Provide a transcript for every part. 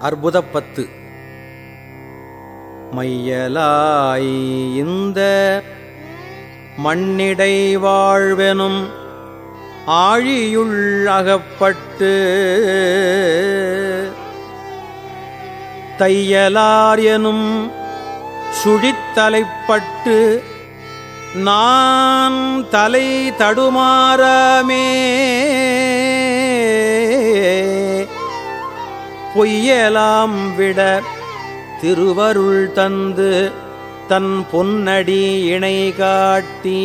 அற்புதப்பத்து. மையலாய் இந்த மண்ணிடை வாழ்வெனும் ஆழியுள் அகப்பட்டு தையலார் எனும் சுழித்தலைப்பட்டு நான் தலை தடுமாறமே பொய்யலாம் விட திருவருள் தந்து தன் பொன்னடி இணை காட்டி.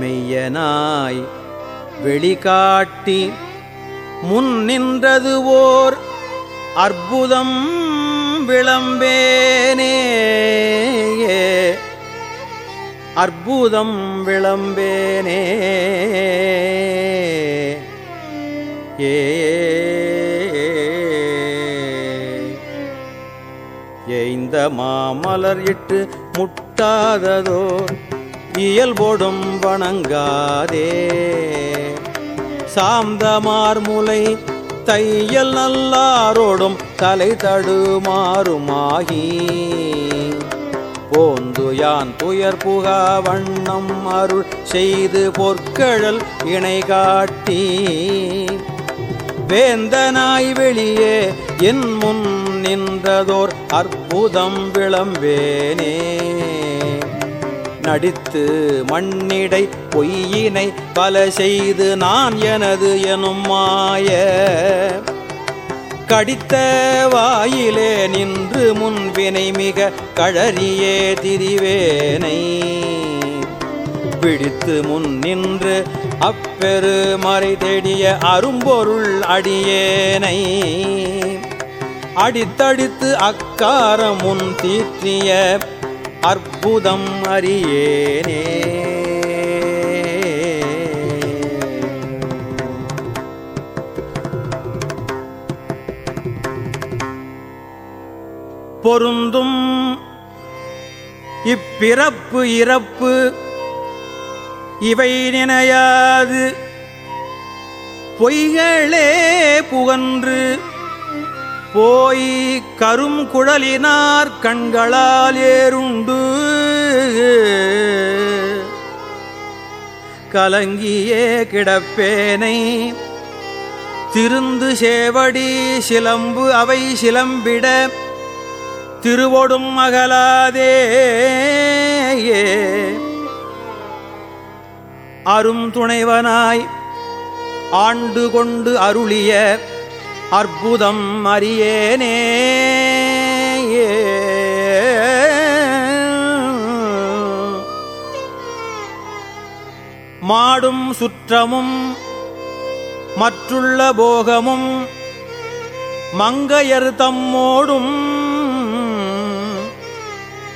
மெய்யனாய் வெளிகாட்டி முன் நின்றது ஓர் அற்புதம் விளம்பேனே. அற்புதம் விளம்பேனே. ஏ எய்ந்த மாமலர் இட்டு முட்டாததோ இயல்போடும் வணங்காதே. சாந்தமார் முலை தையல் நல்லாரோடும் தலை தடுமாறுமாகி. போந்து யான் துயர் புகா வண்ணம் அருள் செய்து பொற்கழல் இணை காட்டி. வேந்தனாய் வெளியே என் முன் நின்றதோர் அற்புதம் விளம்பேனே. நடித்து மண்ணிடை பொய்யினை பல செய்து நான் எனது எனும் மாய கடித்த வாயிலே நின்று முன்வினை மிக கழறியே திரிவேனை. பிடித்து முன் நின்று அப்பெரு மறை தேடிய அரும்பொருள் அடியேனை. அடித்தடித்து அக்காரமுன் தீற்றிய அற்புதம் அறியேனே. பொருந்தும். இப்பிறப்பு இறப்பு இவை நினையாது. பொய்களே புகன்று போய் கரும் குழலினார் கண்களால் ஏறுண்டு. கலங்கியே கிடப்பேனை திருந்து சேவடி சிலம்பு அவை சிலம்பிட திருவொடும் அகலாதே. அரும் துணைவனாய் ஆண்டு கொண்டு அருளிய அற்புதம் அறியேனே. மாடும் சுற்றமும் மற்றுள்ள போகமும் மங்கையர் தம்மோடும்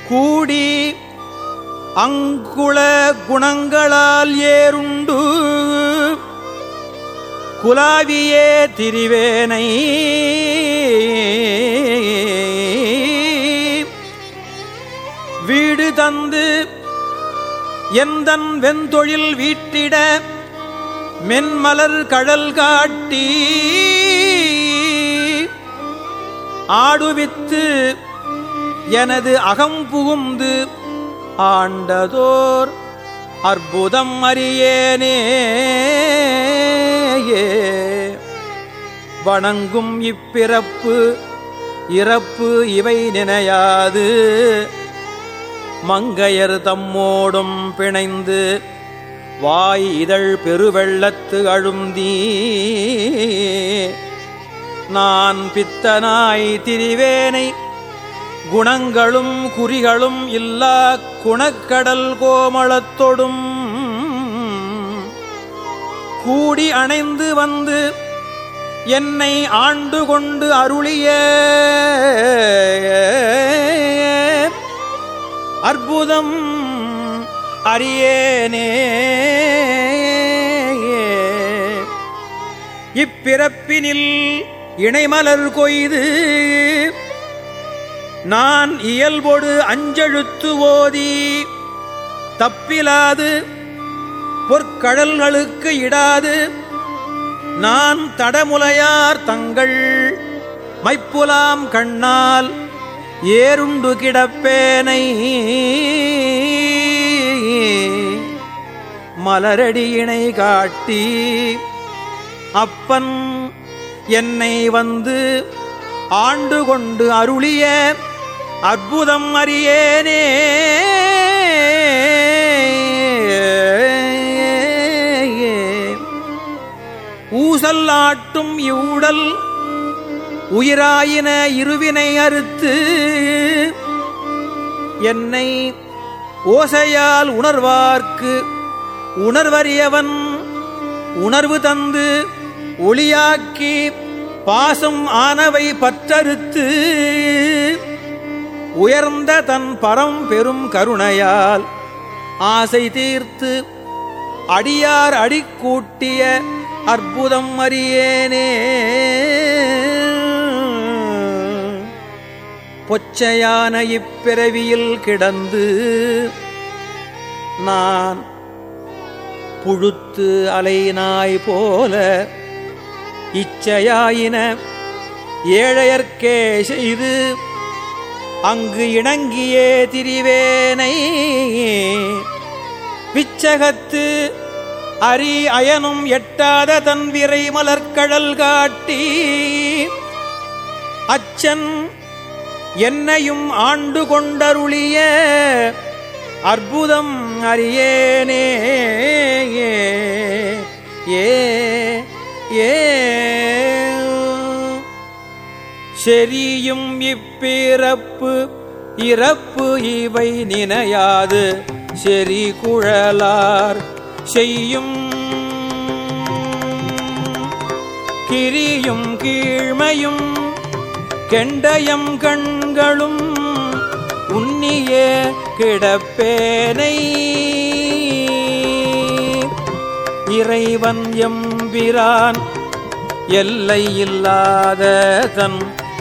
கூடி அங்குள குணங்களால் ஏறுண்டு. குலாவியே திரிவேனை. வீடு தந்து எந்தன் வெந்தொழில் வீட்டிட மென்மலர் கடல் காட்டி. ஆடுவித்து எனது அகம் புகுந்து ஆண்டதோர் அற்புதம் அறியேனே. வணங்கும் இப்பிறப்பு இறப்பு இவை நினையாது. மங்கையர் தம்மோடும் பிணைந்து வாய் இதழ் பெருவெள்ளத்து அழுந்தீ. நான் பித்தனாய் திரிவேனை குணங்களும் குறிகளும் இல்லா குணக்கடல் கோமளத்தொடும். கூடி அணைந்து வந்து என்னை ஆண்டு கொண்டு அருளிய அற்புதம் அறியேனே. இப்பிறப்பினில் இணைமலர் கொய்து நான் இயல்பொடு அஞ்செழுத்து ஓதி தப்பிலாது பொற்கடல்களுக்கு இடாது. நான் தடமுலையார் தங்கள் மைப்புலாம் கண்ணால் ஏருண்டு கிடப்பேனை. மலரடியினை காட்டி அப்பன் என்னை வந்து ஆண்டு கொண்டு அருளிய அற்புதம் அறியேனே. ஊசல் ஆட்டும் இவ்வுடல் உயிராயின இருவினை அறுத்து என்னை ஓசையால் உணர்வார்க்கு உணர்வறியவன் உணர்வு தந்து ஒளியாக்கி பாசம் ஆனவை பற்றறுத்து உயர்ந்த தன் பரம் பெரும் கருணையால் ஆசை தீர்த்து அடியார் அடிக்கூட்டிய அற்புதம் அறியேனே. பொச்சையான இப்பிறவியில் கிடந்து நான் புழுத்து அலைநாய் போல இச்சையாயின ஏழையர்க்கே செய்து அங்கு இணங்கியே திரிவேனை. பிச்சகத்து அரி அயனும் எட்டாத தன் விரை மலர்கடல் காட்டி. அச்சன் என்னையும் ஆண்டு கொண்டருளிய அற்புதம் அறியேனே. ஏ செரியும் இப்பிறப்பு இறப்பு இவை நினையாது. செறி குழலார் செய்யும் கிரியும் கீழ்மையும் கெண்டயம் கண்களும் உன்னிய கிடப்பேனை. இறைவன் எம்பிரான் எல்லை இல்லாத தன்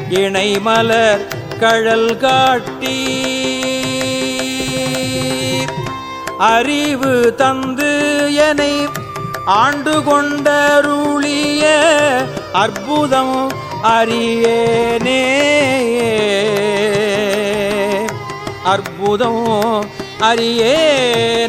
இணைமலர் கழல் காட்டி. அறிவு தந்து எனை ஆண்டு கொண்டருளிய அற்புதம் அறியேனே. அற்புதம் அறியே